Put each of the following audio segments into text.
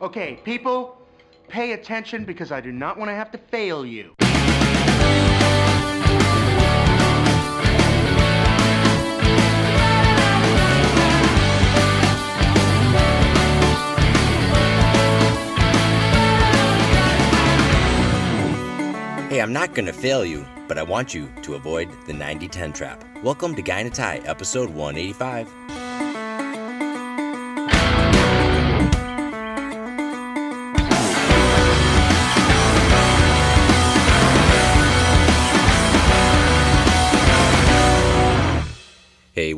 Okay, people, pay attention because I do not want to have to fail you. Hey, I'm not gonna fail you, but I want you to avoid the 90 10 trap. Welcome to Guy in a Tie, episode 185.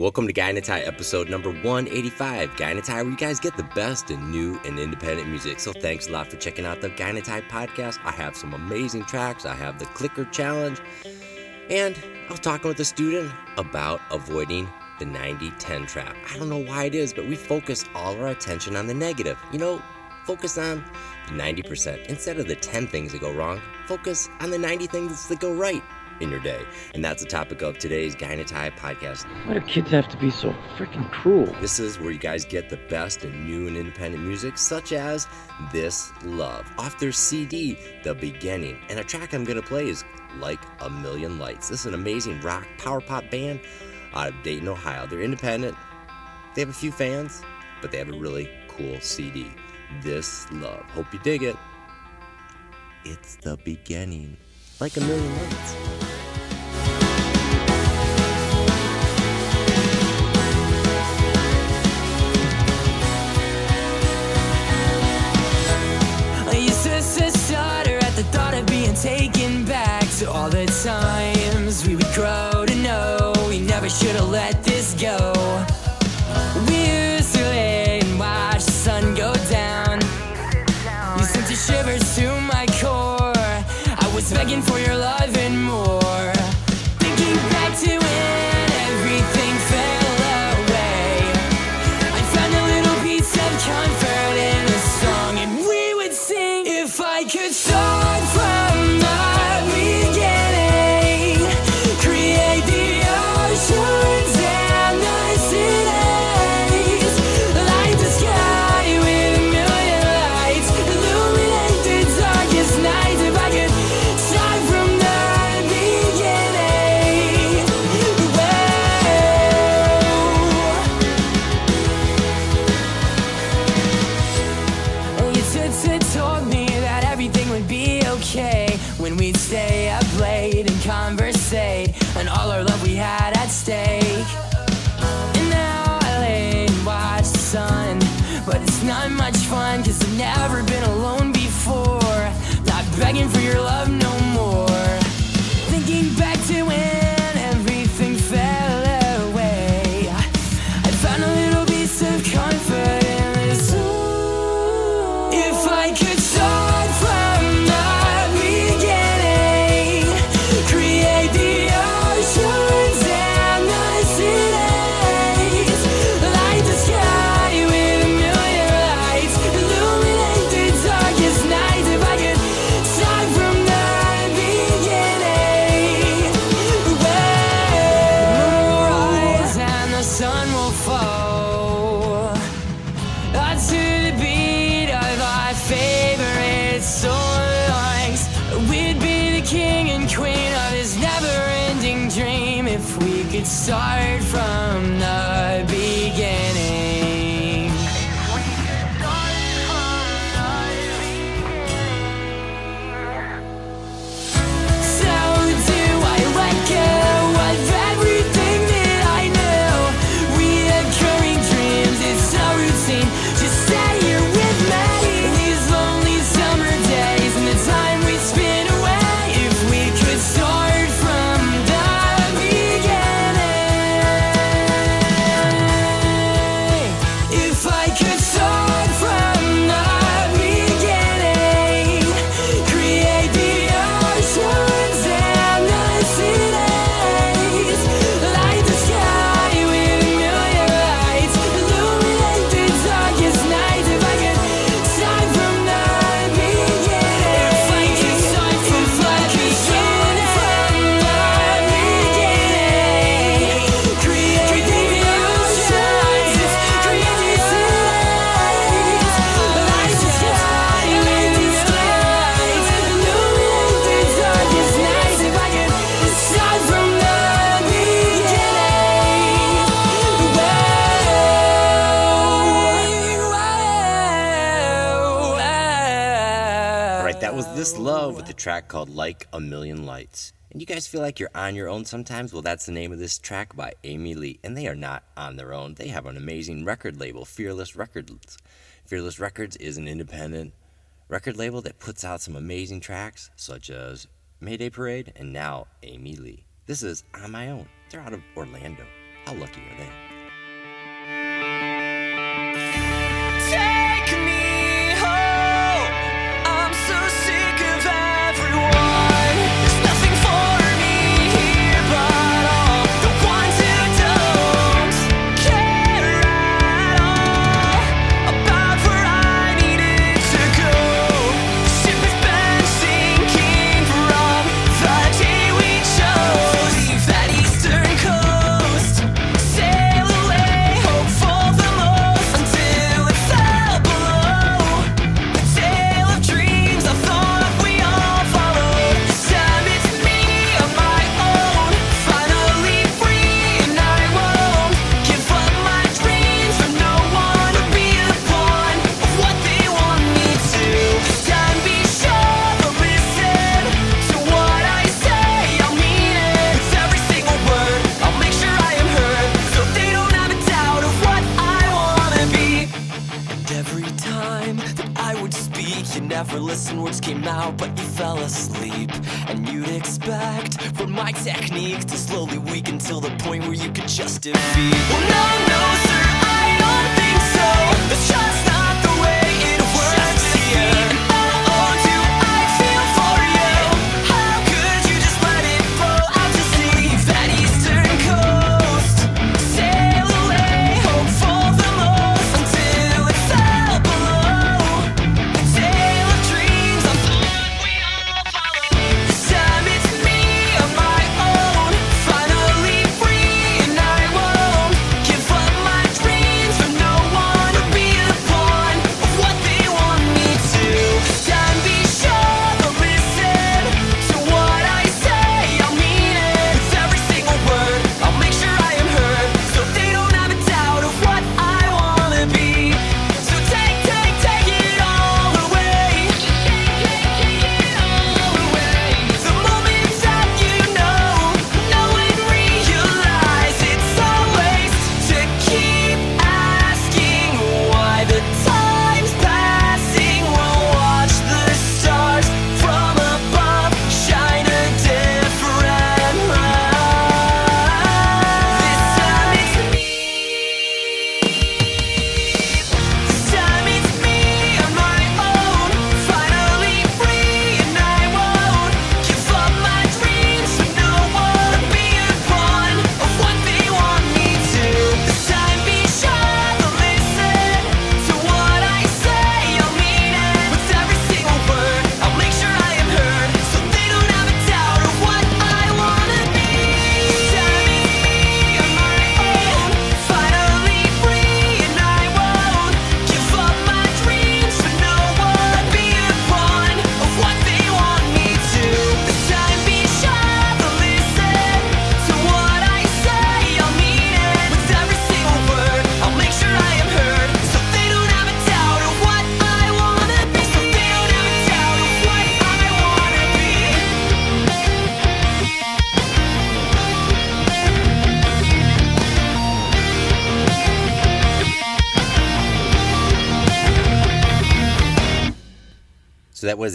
Welcome to Tie, episode number 185. Guy in a Tie, where you guys get the best in new and independent music. So thanks a lot for checking out the Tie podcast. I have some amazing tracks. I have the Clicker Challenge. And I was talking with a student about avoiding the 90 10 trap. I don't know why it is, but we focus all our attention on the negative. You know, focus on the 90%. Instead of the 10 things that go wrong, focus on the 90 things that go right in your day. And that's the topic of today's in podcast. Why do kids have to be so freaking cruel? This is where you guys get the best in new and independent music, such as This Love, off their CD, The Beginning. And a track I'm going to play is Like a Million Lights. This is an amazing rock power pop band out of Dayton, Ohio. They're independent, they have a few fans, but they have a really cool CD. This Love. Hope you dig it. It's the beginning. Like a million lights. All the times we would grow that was This Love with a track called Like a Million Lights. And you guys feel like you're on your own sometimes? Well, that's the name of this track by Amely. And they are not on their own. They have an amazing record label, Fearless Records. Fearless Records is an independent record label that puts out some amazing tracks, such as Mayday Parade and now Amely. This is On My Own. They're out of Orlando. How lucky are they?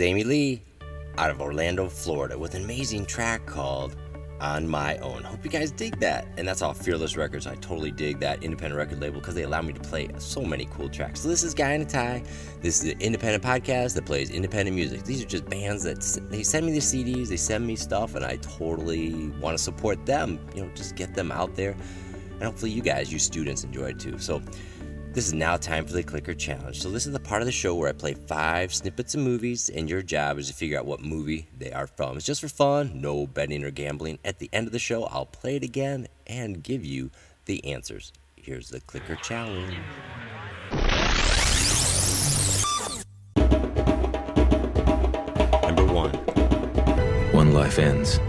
Amely out of Orlando, Florida, with an amazing track called On My Own. Hope you guys dig that. And that's all Fearless Records. I totally dig that independent record label because they allow me to play so many cool tracks. So this is Guy in a Tie. This is an independent podcast that plays independent music. These are just bands that they send me the CDs, they send me stuff, and I totally want to support them. You know, just get them out there. And hopefully you guys, you students, enjoy it too. So this is now time for the clicker challenge. So this is the part of the show where I play five snippets of movies, and your job is to figure out what movie they are from. It's just for fun, no betting or gambling. At the end of the show, I'll play it again and give you the answers. Here's the clicker challenge. Number one. One life ends,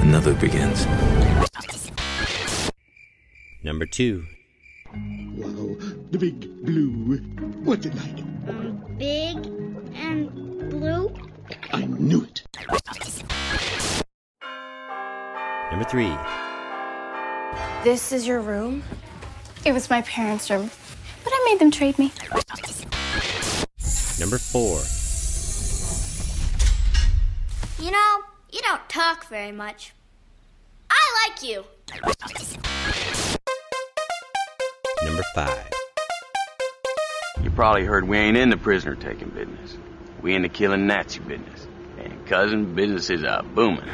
another begins. Number two. Wow, the big blue. What's it like? big and blue? I knew it. Number three. This is your room? It was my parents' room, but I made them trade me. Number four. You know, you don't talk very much. I like you. Number five. You probably heard we ain't in the prisoner taking business. We in the killing Nazi business. And cousin, business is a booming.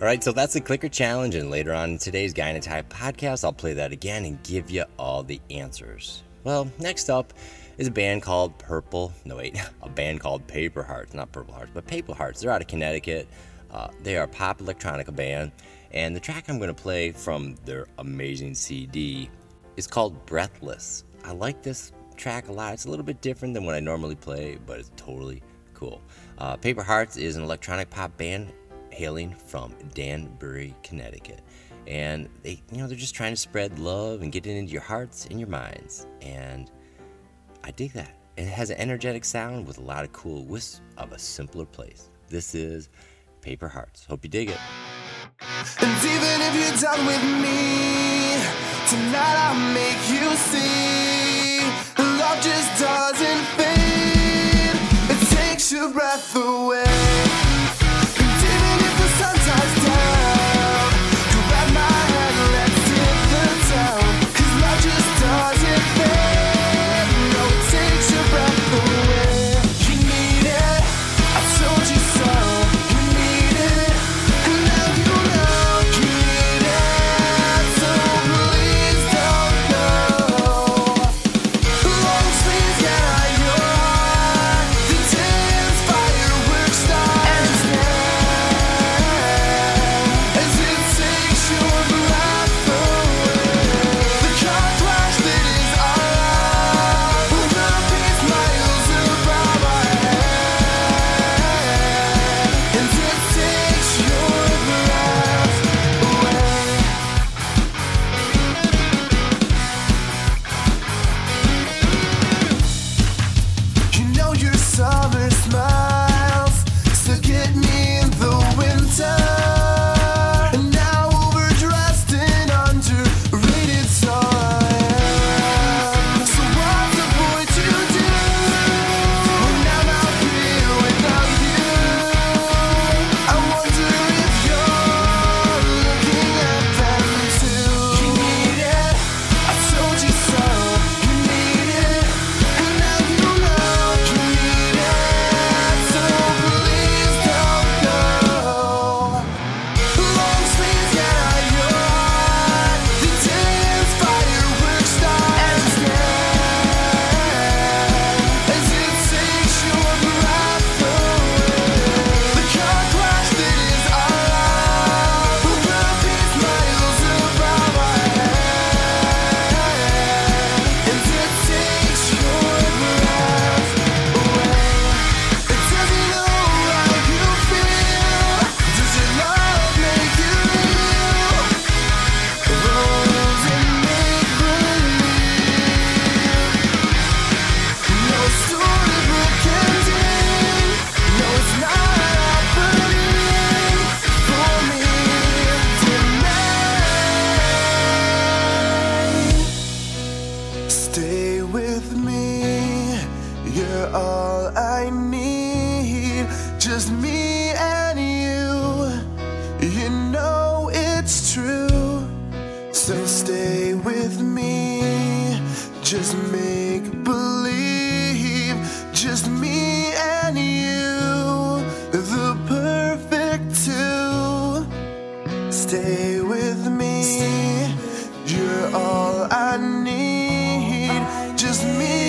All right, so that's the clicker challenge, and later on in today's Guy in a Tie podcast, I'll play that again and give you all the answers. Well, next up is a band called Purple. No, wait, a band called Paper Hearts, not Purple Hearts, but Paper Hearts. They're out of Connecticut. Uh, they are a pop electronica band, and the track I'm going to play from their amazing CD is called Breathless. I like this track a lot. It's a little bit different than what I normally play, but it's totally cool. Uh, Paper Hearts is an electronic pop band hailing from Danbury, Connecticut. And they, you know, they're just trying to spread love and get it into your hearts and your minds. And I dig that. It has an energetic sound with a lot of cool wisps of a simpler place. This is Paper Hearts. Hope you dig it. And even if you're done with me, tonight I'll make you see love just doesn't fade. It takes your breath away. Stay with me. You're all I need. Just me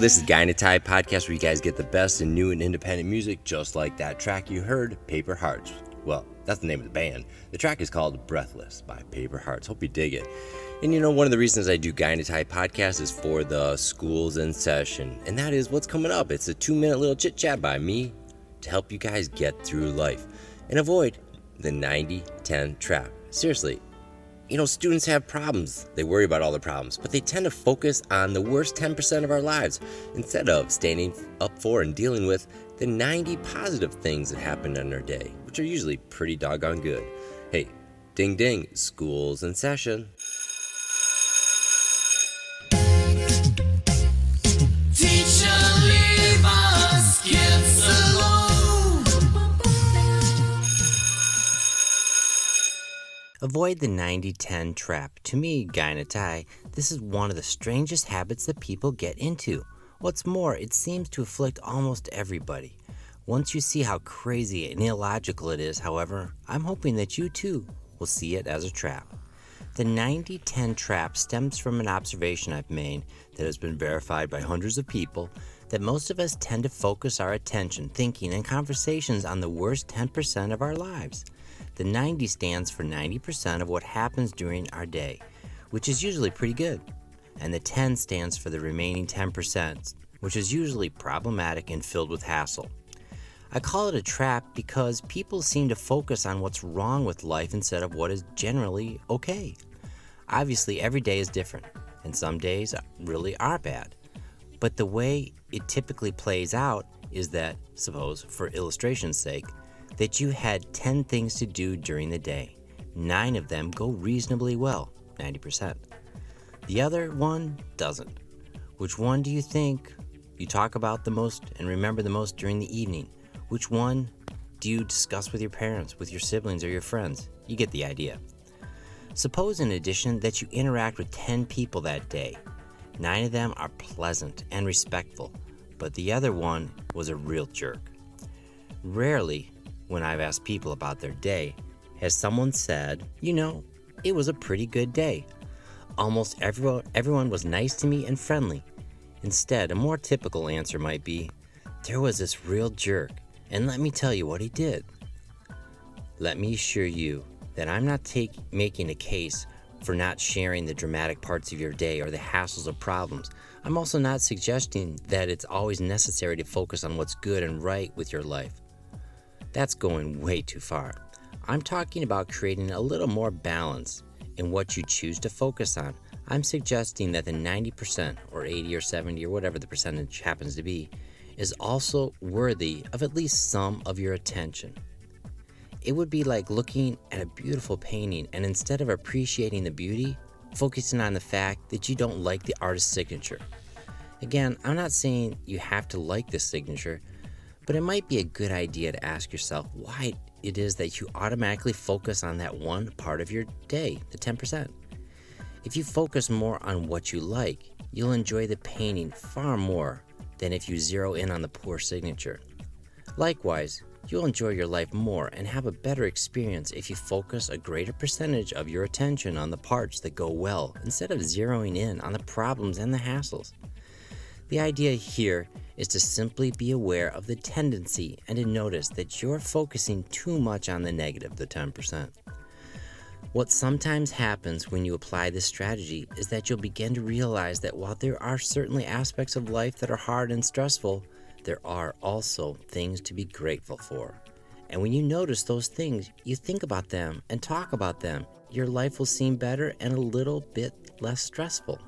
this is Guy podcast where you guys get the best in new and independent music, just like that track you heard, Paper Hearts. Well, that's the name of the band. The track is called Breathless by Paper Hearts. Hope you dig it. And you know, one of the reasons I do Guy podcast is for the schools in session, and that is what's coming up. It's a two minute little chit chat by me to help you guys get through life and avoid the 90 10 trap. Seriously, you know, students have problems. They worry about all the problems, but they tend to focus on the worst 10% of our lives instead of standing up for and dealing with the 90 positive things that happen in our day, which are usually pretty doggone good. Hey, ding ding, school's in session. Avoid the 90 10 trap. To me, Guy a this is one of the strangest habits that people get into. What's more, it seems to afflict almost everybody. Once you see how crazy and illogical it is, however, I'm hoping that you too will see it as a trap. The 90 10 trap stems from an observation I've made that has been verified by hundreds of people that most of us tend to focus our attention, thinking, and conversations on the worst 10% of our lives. The 90 stands for 90% of what happens during our day, which is usually pretty good. And the 10 stands for the remaining 10%, which is usually problematic and filled with hassle. I call it a trap because people seem to focus on what's wrong with life instead of what is generally okay. Obviously, every day is different, and some days really are bad. But the way it typically plays out is that, suppose, for illustration's sake, that you had 10 things to do during the day. Nine of them go reasonably well, 90%. The other one doesn't. Which one do you think you talk about the most and remember the most during the evening? Which one do you discuss with your parents, with your siblings, or your friends? You get the idea. Suppose, in addition, that you interact with 10 people that day. Nine of them are pleasant and respectful, but the other one was a real jerk. Rarely, when I've asked people about their day, has someone said, you know, it was a pretty good day. Almost everyone, everyone was nice to me and friendly. Instead, a more typical answer might be, there was this real jerk, and let me tell you what he did. Let me assure you that I'm not take, making a case for not sharing the dramatic parts of your day or the hassles or problems. I'm also not suggesting that it's always necessary to focus on what's good and right with your life. That's going way too far. I'm talking about creating a little more balance in what you choose to focus on. I'm suggesting that the 90% or 80 or 70 or whatever the percentage happens to be is also worthy of at least some of your attention. It would be like looking at a beautiful painting and instead of appreciating the beauty, focusing on the fact that you don't like the artist's signature. Again, I'm not saying you have to like this signature, but it might be a good idea to ask yourself why it is that you automatically focus on that one part of your day, the 10%. If you focus more on what you like, you'll enjoy the painting far more than if you zero in on the poor signature. Likewise, you'll enjoy your life more and have a better experience if you focus a greater percentage of your attention on the parts that go well instead of zeroing in on the problems and the hassles. The idea here is to simply be aware of the tendency and to notice that you're focusing too much on the negative, the 10%. What sometimes happens when you apply this strategy is that you'll begin to realize that while there are certainly aspects of life that are hard and stressful, there are also things to be grateful for. And when you notice those things, you think about them and talk about them. Your life will seem better and a little bit less stressful.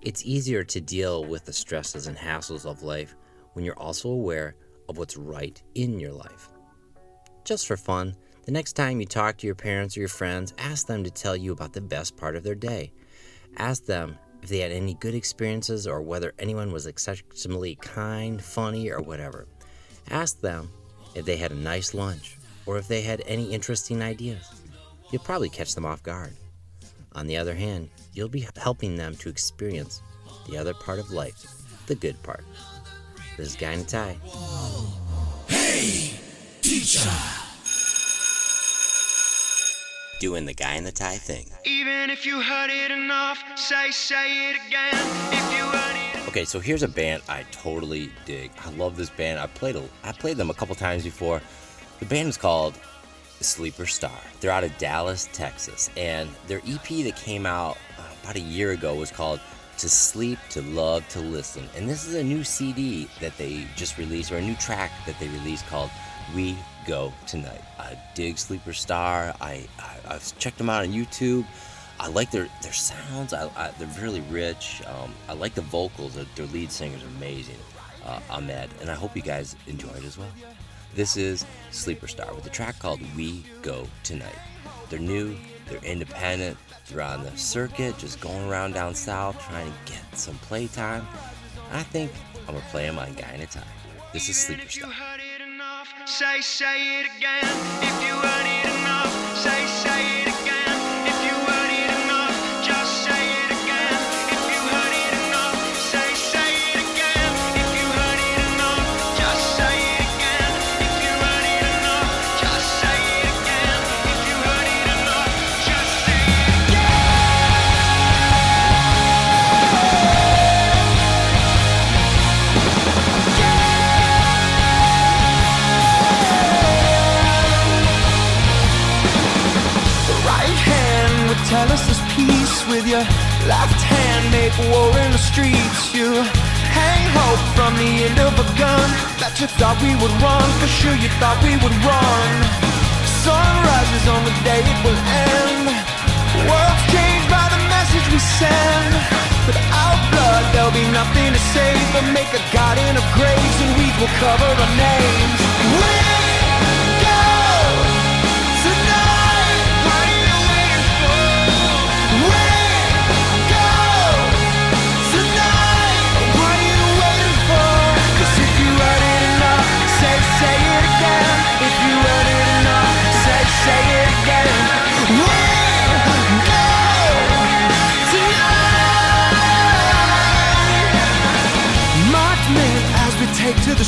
It's easier to deal with the stresses and hassles of life when you're also aware of what's right in your life. Just for fun, the next time you talk to your parents or your friends, ask them to tell you about the best part of their day. Ask them if they had any good experiences or whether anyone was exceptionally kind, funny, or whatever. Ask them if they had a nice lunch or if they had any interesting ideas. You'll probably catch them off guard. On the other hand, you'll be helping them to experience the other part of life, the good part. This is Guy in a Tie. Hey, teacher. Doing the Guy in the Tie thing. Even if you heard it enough, say, say it again. If you heard it. Okay, so here's a band I totally dig. I love this band. I played a, I played them a couple times before. The band is called Sleeper Star. They're out of Dallas, Texas, and their EP that came out uh, about a year ago was called "To Sleep, to Love, to Listen." And this is a new CD that they just released, or a new track that they released called "We Go Tonight." I dig Sleeper Star. I, I I've checked them out on YouTube. I like their their sounds. I, I, they're really rich. Um, I like the vocals. Their, lead is amazing, uh, Ahmed, and I hope you guys enjoy it as well. This is Sleeper Star with a track called "We Go Tonight." They're new. They're independent. They're on the circuit, just going around down south, trying to get some playtime. I think I'm gonna play them on Guy in a Tie. This is Sleeper Star. Your left hand make war in the streets you. Hang hope from the end of a gun. That you thought we would run for sure you thought we would run. Sun rises on the day it will end. World's changed by the message we send. Without blood there'll be nothing to save but make a garden of graves and we will cover our names. We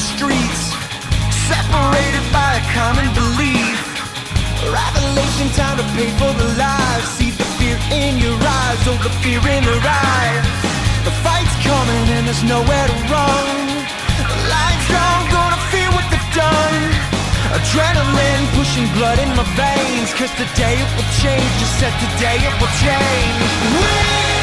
streets separated by a common belief Revelation time to pay for the lies. See the fear in your eyes, oh the fear in their eyes. The fight's coming and there's nowhere to run. Lights down, gonna feel what they've done. Adrenaline pushing blood in my veins. Cause today it will change. Just said today it will change. We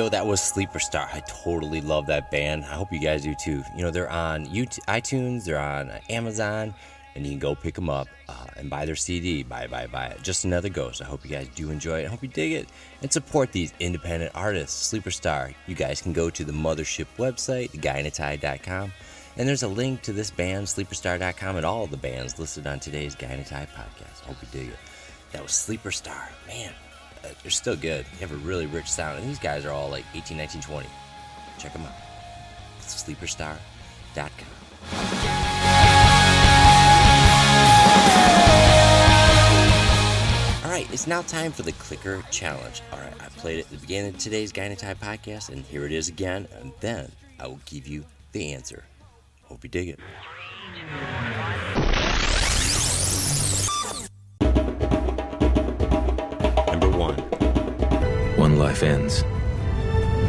go. That was Sleeper Star. I totally love that band. I hope you guys do too. You know, they're on YouTube, iTunes, they're on Amazon, and you can go pick them up uh, and buy their CD. Buy, buy, buy it. Just another ghost. I hope you guys do enjoy it. I hope you dig it and support these independent artists. Sleeper Star. You guys can go to the mothership website, theguyinatie.com, and there's a link to this band, sleeperstar.com, and all the bands listed on today's Guy in a Tie podcast. Hope you dig it. That was Sleeper Star. Man, uh, Uh, they're still good. They have a really rich sound. And these guys are all like 18, 19, 20. Check them out. Sleeperstar.com. All right, it's now time for the clicker challenge. All right, I played it at the beginning of today's a podcast, and here it is again, and then I will give you the answer. Hope you dig it. Life ends,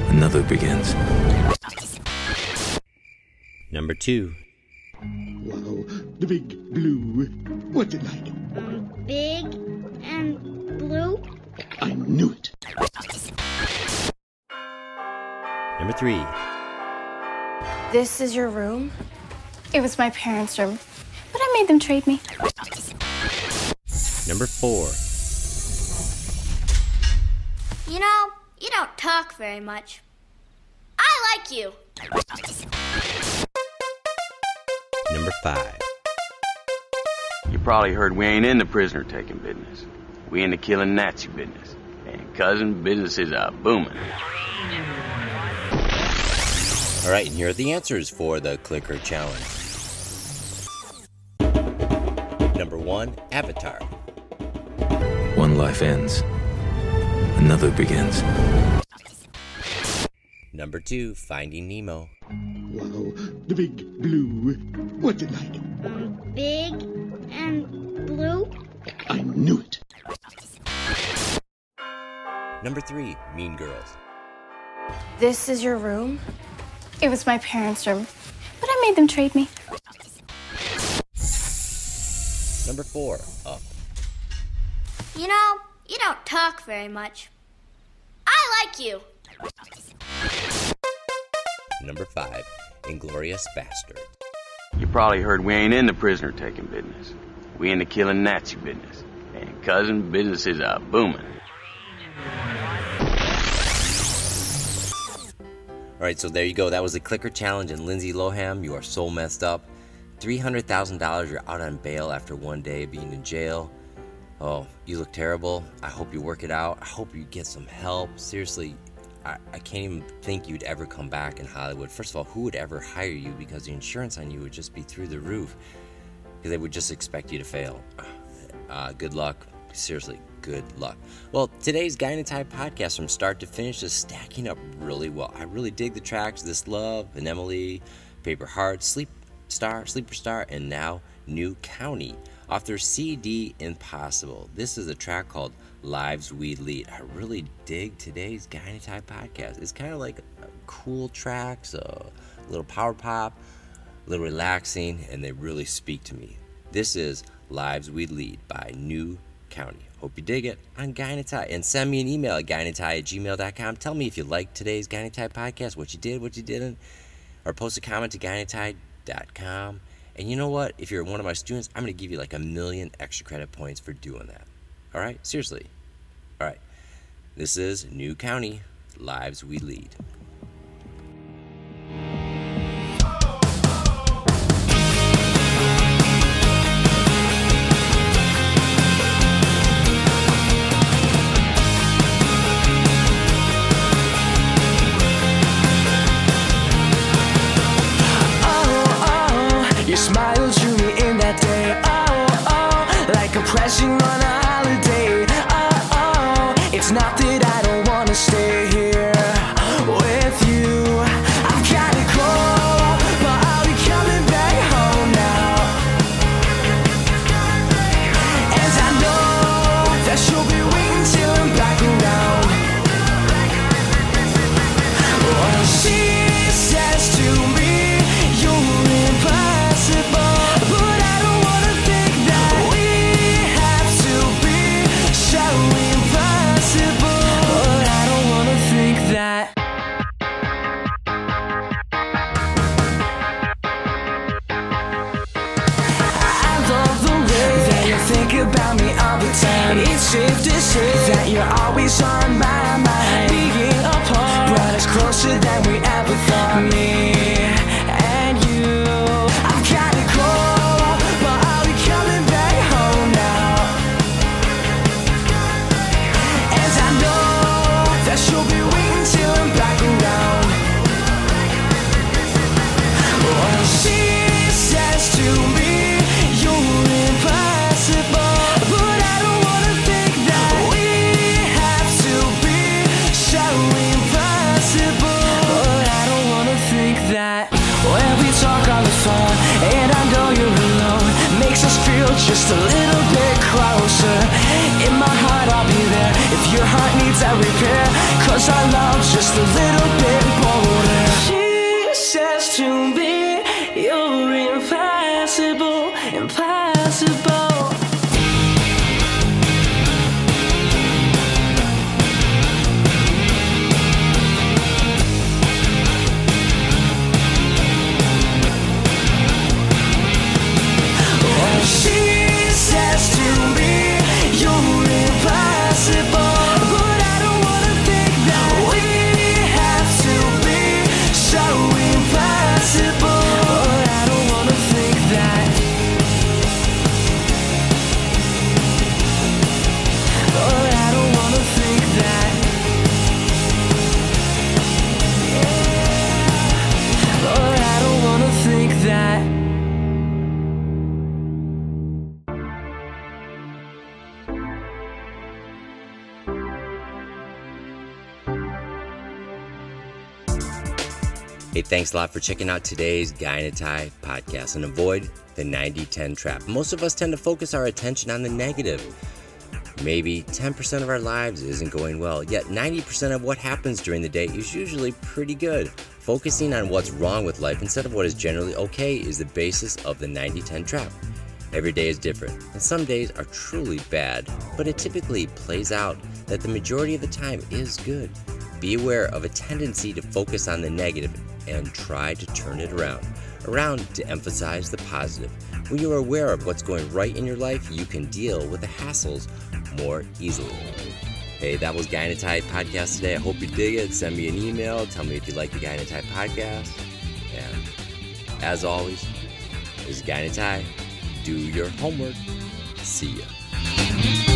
another begins. Number two. Wow, the big blue. What's it like? Big and blue? I knew it. Number three. This is your room? It was my parents' room, but I made them trade me. Number four. You know, you don't talk very much. I like you. Number five. You probably heard we ain't in the prisoner taking business. We in the killing Nazi business. And cousin, business is a booming. All right, and here are the answers for the clicker challenge. Number one, Avatar. One life ends, another begins. Number two, Finding Nemo. Wow, the big blue. What's it like? Big and blue? I knew it. Number three, Mean Girls. This is your room? It was my parents' room, but I made them trade me. Number four, Up. You know, you don't talk very much. I like you. Number five, Inglorious Bastard. You probably heard we ain't in the prisoner taking business. We in the killing Nazi business. And cousin, businesses are booming. All right, so there you go. That was the clicker challenge. And Lindsay Lohan, you are so messed up. $300,000, you're out on bail after one day of being in jail. Oh, you look terrible. I hope you work it out. I hope you get some help. Seriously, I, I can't even think you'd ever come back in Hollywood. First of all, who would ever hire you? Because the insurance on you would just be through the roof. Because they would just expect you to fail. Uh, good luck. Seriously, good luck. Well, today's Guy podcast from start to finish is stacking up really well. I really dig the tracks This Love, and Emily, Paper Heart, Sleep Star, Sleeper Star, and now New County off their CD Impossible. This is a track called Lives We Lead. I really dig today's Guy in podcast. It's kind of like a cool tracks, a little power pop, a little relaxing, and they really speak to me. This is Lives We Lead by New County. Hope you dig it on a And send me an email at guyinatie at gmail.com. Tell me if you liked today's in podcast, what you did, what you didn't. Or post a comment to guyinatie.com. And you know what? If you're one of my students, I'm going to give you like a million extra credit points for doing that. All right? Seriously. All right. This is New County Lives We Lead. Oh, Your smile drew me in that day. Oh, oh, oh. like a pressing on thanks a lot for checking out today's Guy in a Tie podcast and avoid the 90 10 trap. Most of us tend to focus our attention on the negative. Maybe 10% of our lives isn't going well, yet 90% of what happens during the day is usually pretty good. Focusing on what's wrong with life instead of what is generally okay is the basis of the 90 10 trap. Every day is different, and some days are truly bad, but it typically plays out that the majority of the time is good. Be aware of a tendency to focus on the negative and try to turn it around. Around to emphasize the positive. When you are aware of what's going right in your life, you can deal with the hassles more easily. Hey, that was Guy podcast today. I hope you dig it. Send me an email. Tell me if you like the Guy podcast. And as always, this is Guy. Do your homework. See ya.